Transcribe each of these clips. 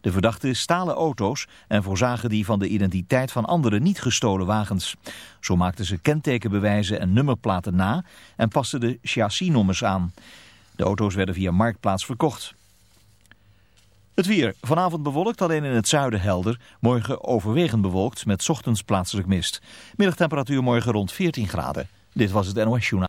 De verdachten stalen auto's en voorzagen die van de identiteit van andere niet gestolen wagens. Zo maakten ze kentekenbewijzen en nummerplaten na en pasten de chassisnummers aan. De auto's werden via Marktplaats verkocht. Het weer. Vanavond bewolkt, alleen in het zuiden helder. Morgen overwegend bewolkt met ochtends plaatselijk mist. Middagtemperatuur morgen rond 14 graden. Dit was het NOS Journaal.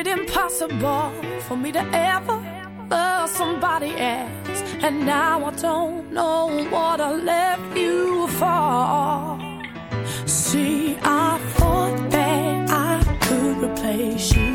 it impossible for me to ever love somebody else. And now I don't know what I left you for. See, I thought that I could replace you.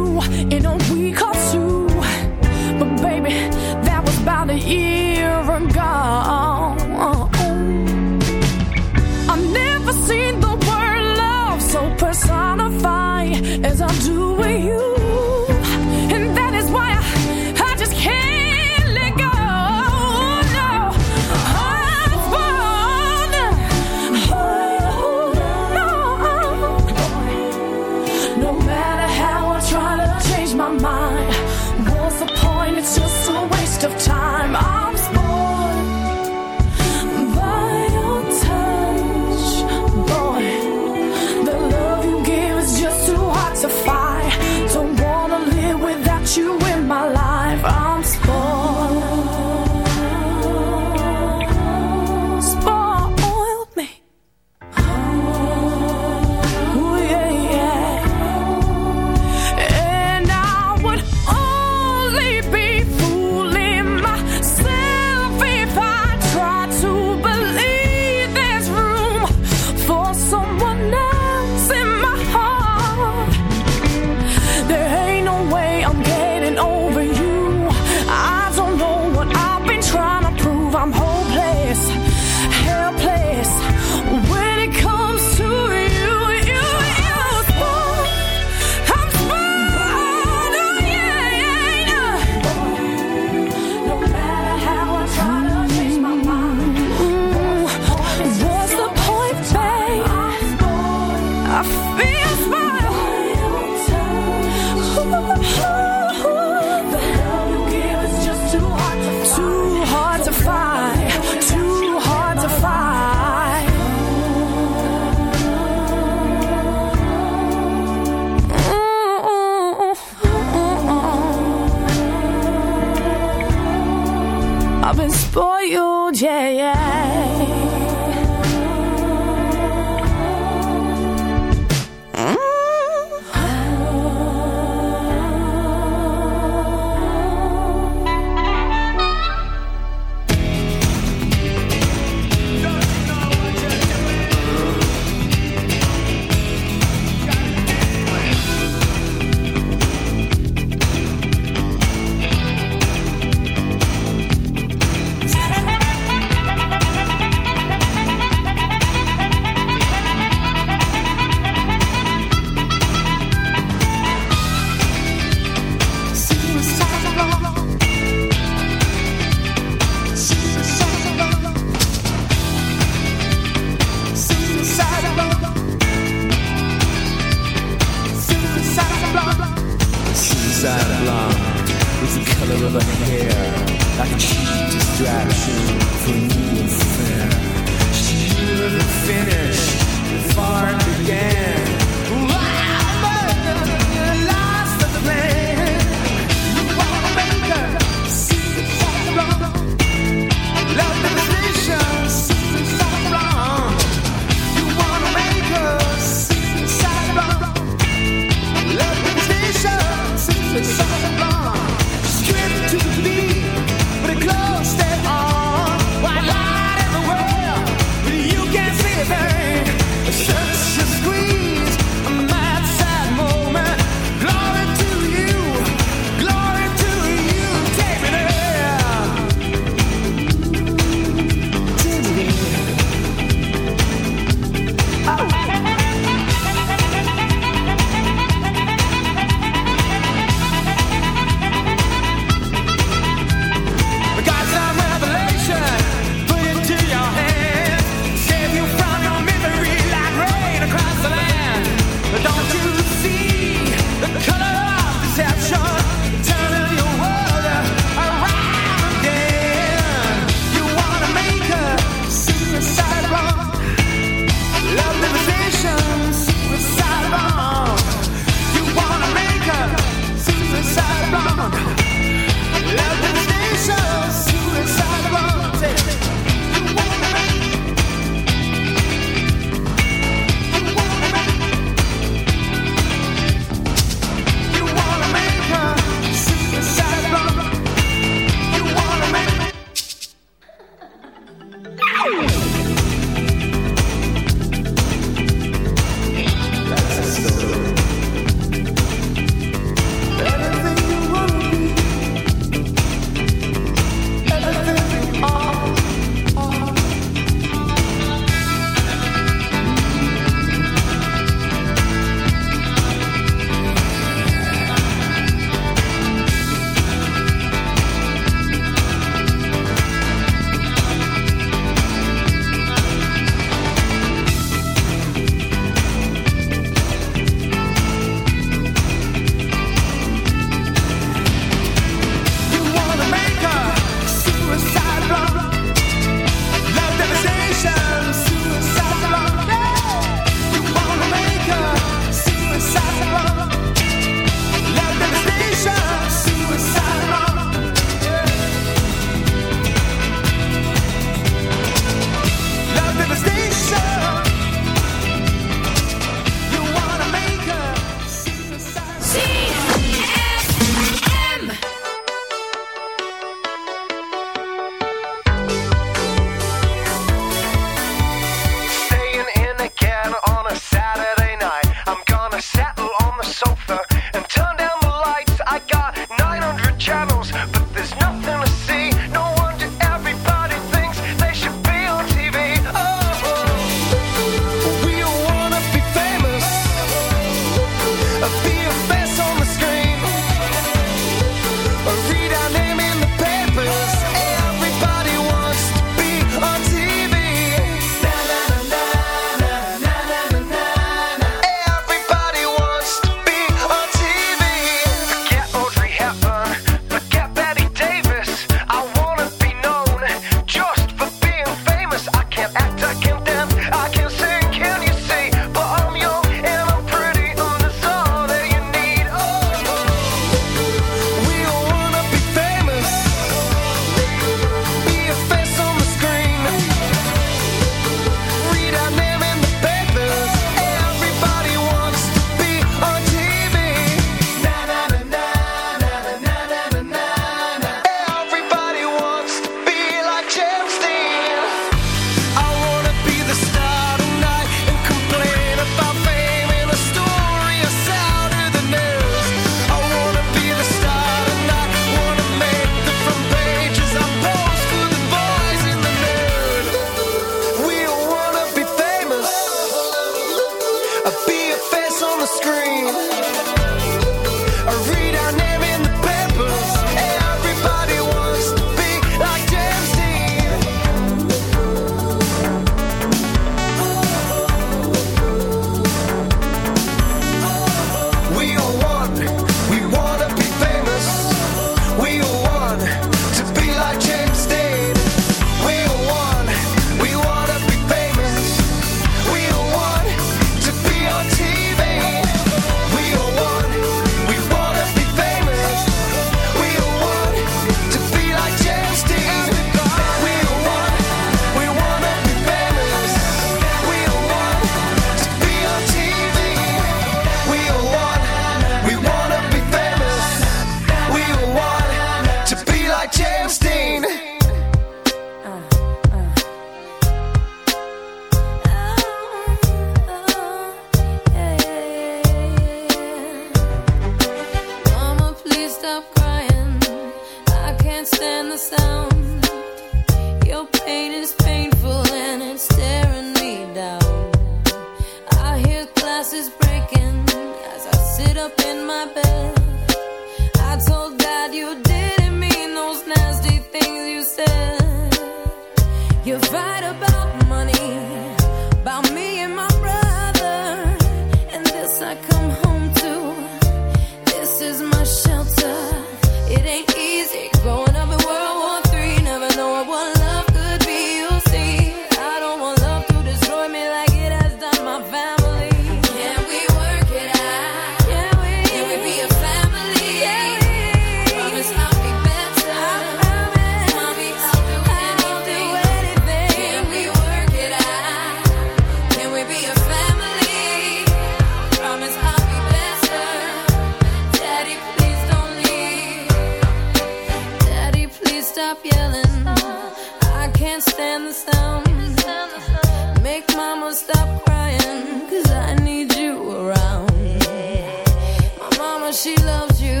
she loves you.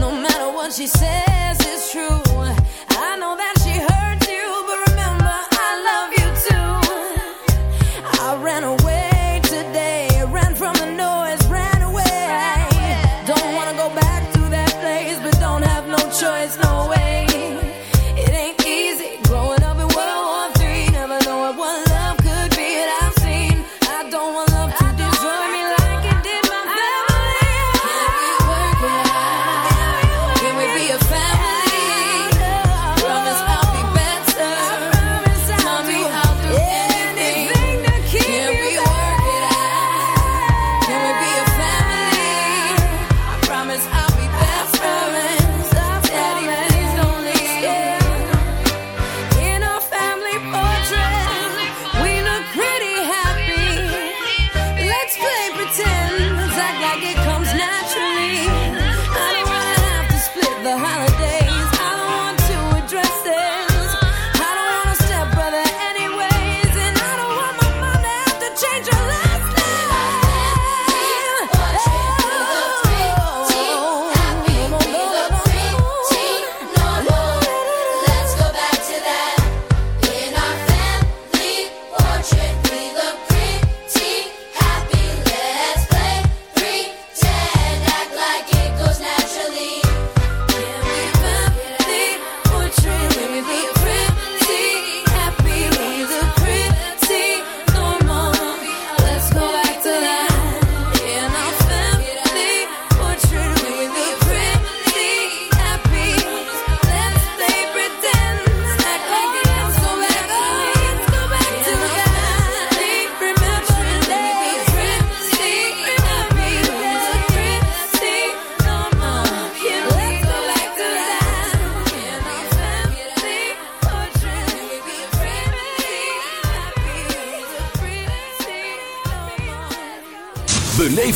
No matter what she says, it's true.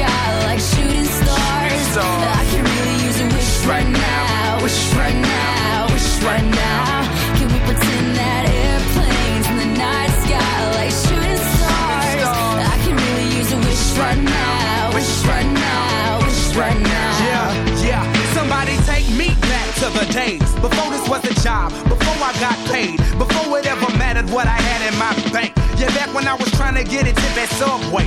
sky like shooting stars. I can really use a wish right now, wish right now, wish right now. Can we pretend that airplanes from the night sky like shooting stars? I can really use a wish right now, wish right now, wish right now. Yeah, yeah. Somebody take me back to the days before this was a job, before I got paid, before it ever mattered what I had in my bank. Yeah, back when I was trying to get a tip at Subway,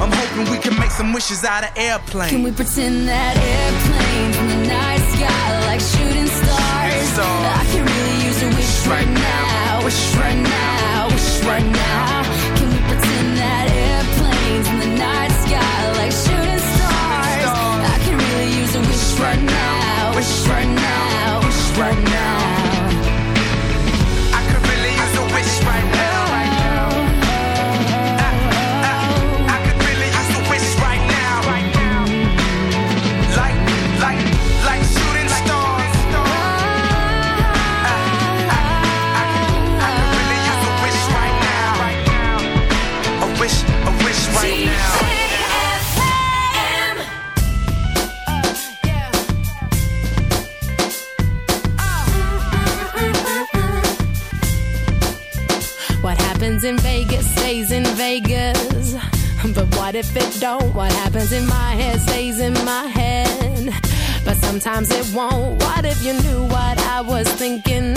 I'm hoping we can make some wishes out of airplanes. Can we pretend that airplane from the night sky like shooting stars? stars. I can really use a wish right now, wish right now, wish right now. Can we pretend that airplanes from the night sky like shooting stars? I can really use a wish right now, wish right now, wish right now. Happens in Vegas stays in Vegas. But what if it don't? What happens in my head stays in my head. But sometimes it won't. What if you knew what I was thinking?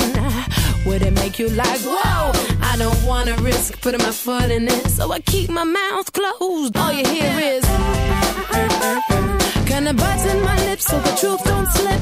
Would it make you like, whoa? I don't wanna risk putting my foot in it. So I keep my mouth closed. All you hear is Gonna button my lips so the truth don't slip.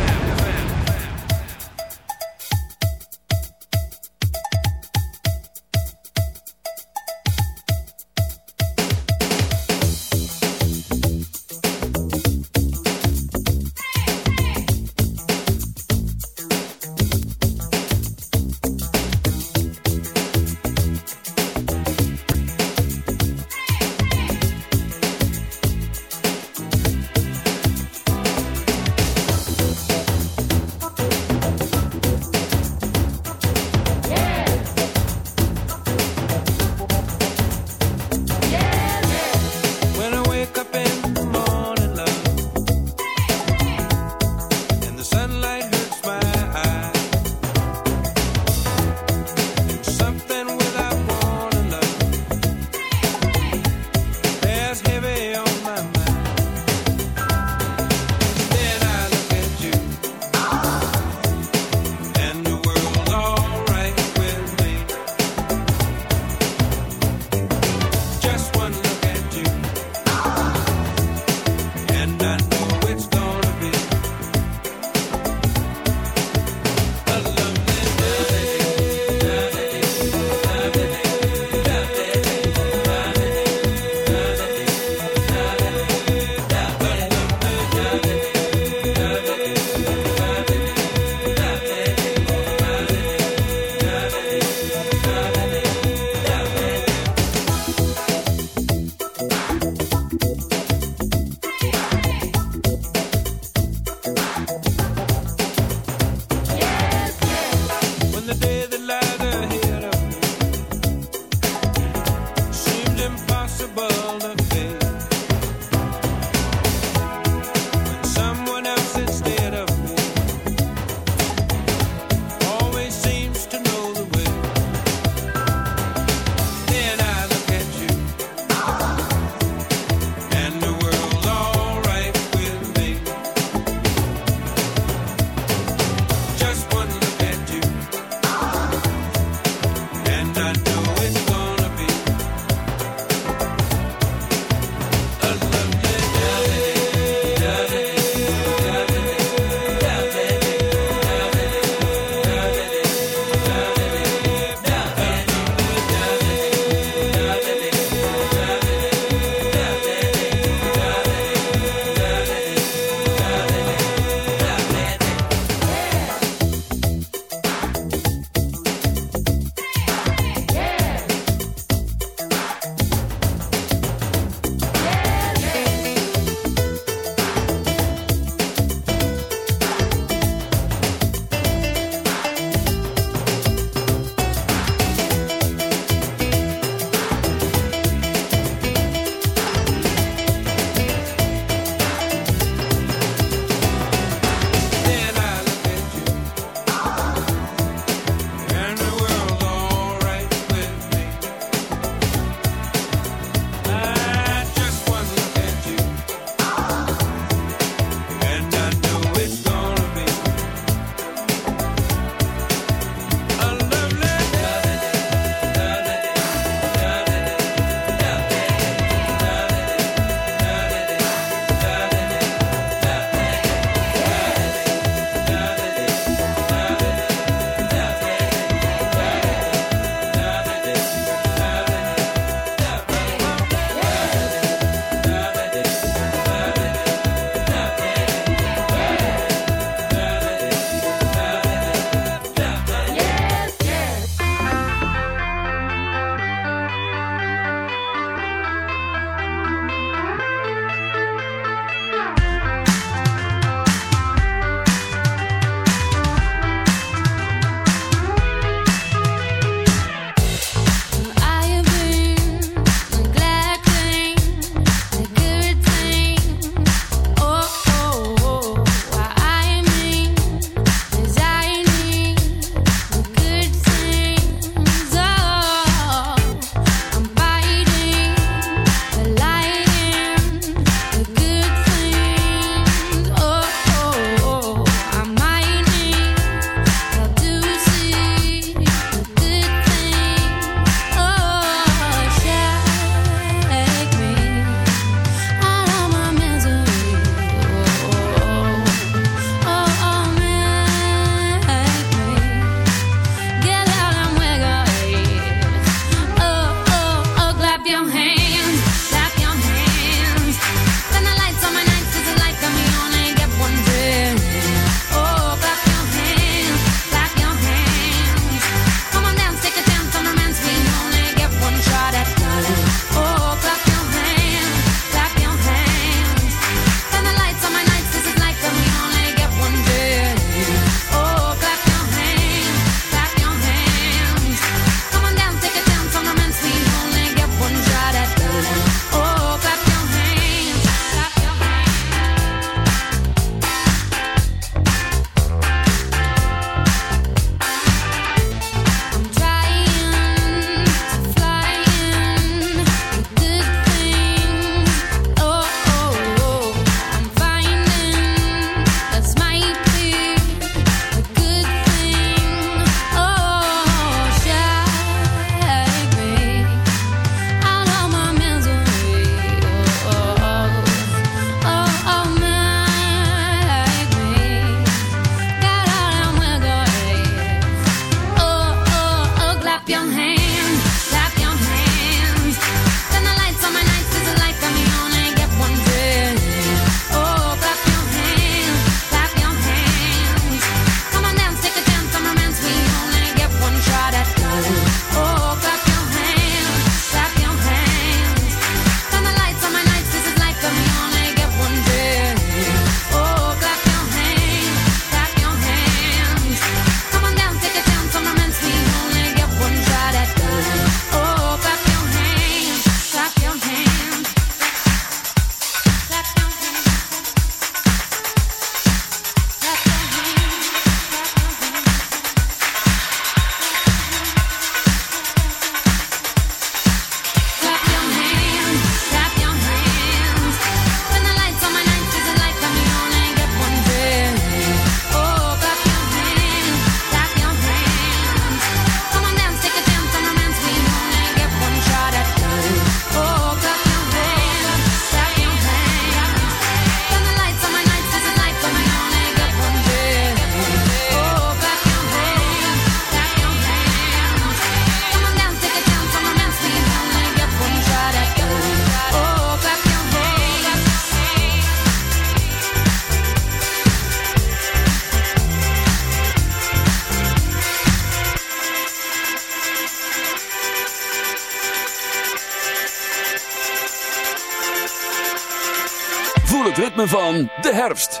herfst.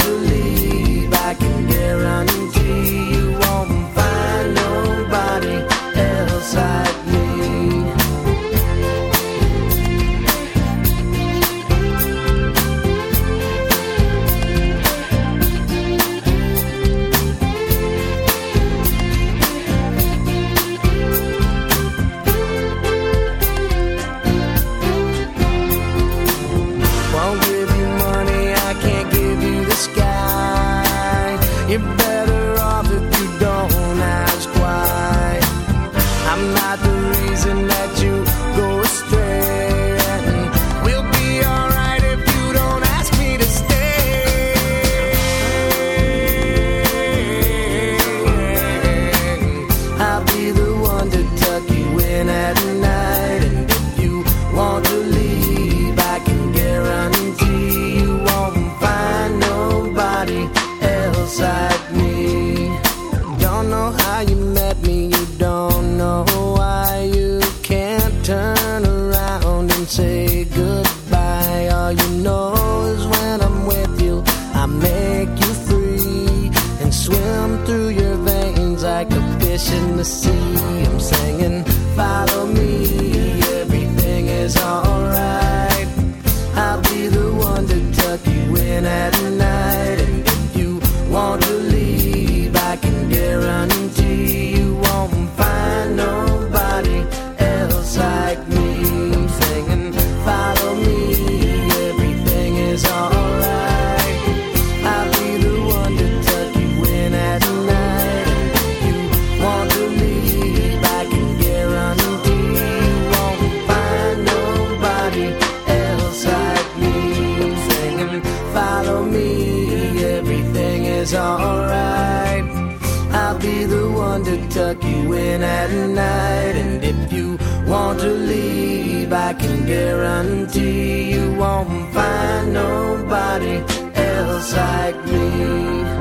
in at night. And if you want to leave, I can guarantee you won't find nobody else like me.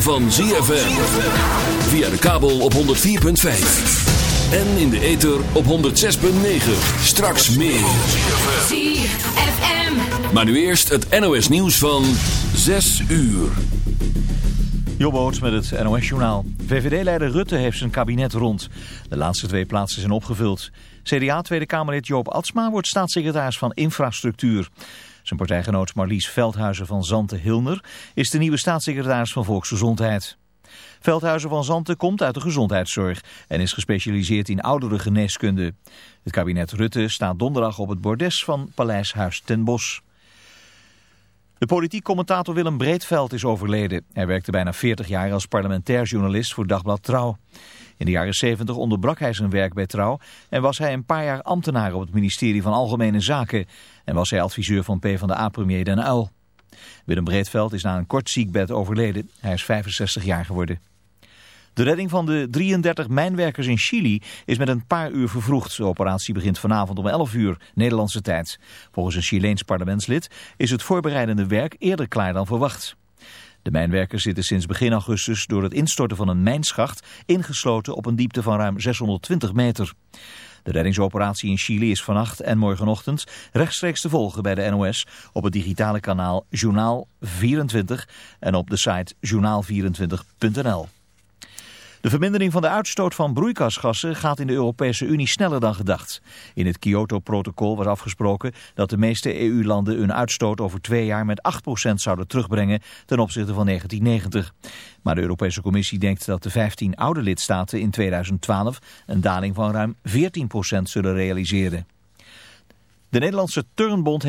van ZFM. Via de kabel op 104.5. En in de ether op 106.9. Straks meer. ZFM. Maar nu eerst het NOS nieuws van 6 uur. Jobboot met het NOS journaal. VVD-leider Rutte heeft zijn kabinet rond. De laatste twee plaatsen zijn opgevuld. CDA-Tweede Kamerlid Joop Adsma wordt staatssecretaris van Infrastructuur. Zijn partijgenoot Marlies Veldhuizen van Zanten-Hilner is de nieuwe staatssecretaris van Volksgezondheid. Veldhuizen van Zanten komt uit de gezondheidszorg en is gespecialiseerd in oudere geneeskunde. Het kabinet Rutte staat donderdag op het bordes van Paleis Huis ten Bosch. De politiek commentator Willem Breedveld is overleden. Hij werkte bijna 40 jaar als parlementair journalist voor Dagblad Trouw. In de jaren 70 onderbrak hij zijn werk bij Trouw en was hij een paar jaar ambtenaar op het ministerie van Algemene Zaken en was hij adviseur van PvdA-premier Den Uyl. Willem Breedveld is na een kort ziekbed overleden. Hij is 65 jaar geworden. De redding van de 33 mijnwerkers in Chili is met een paar uur vervroegd. De operatie begint vanavond om 11 uur Nederlandse tijd. Volgens een Chileens parlementslid is het voorbereidende werk eerder klaar dan verwacht. De mijnwerkers zitten sinds begin augustus door het instorten van een mijnschacht ingesloten op een diepte van ruim 620 meter. De reddingsoperatie in Chili is vannacht en morgenochtend rechtstreeks te volgen bij de NOS op het digitale kanaal Journaal 24 en op de site journaal24.nl. De vermindering van de uitstoot van broeikasgassen gaat in de Europese Unie sneller dan gedacht. In het Kyoto-protocol was afgesproken dat de meeste EU-landen hun uitstoot over twee jaar met 8% zouden terugbrengen ten opzichte van 1990. Maar de Europese Commissie denkt dat de 15 oude lidstaten in 2012 een daling van ruim 14% zullen realiseren. De Nederlandse Turnbond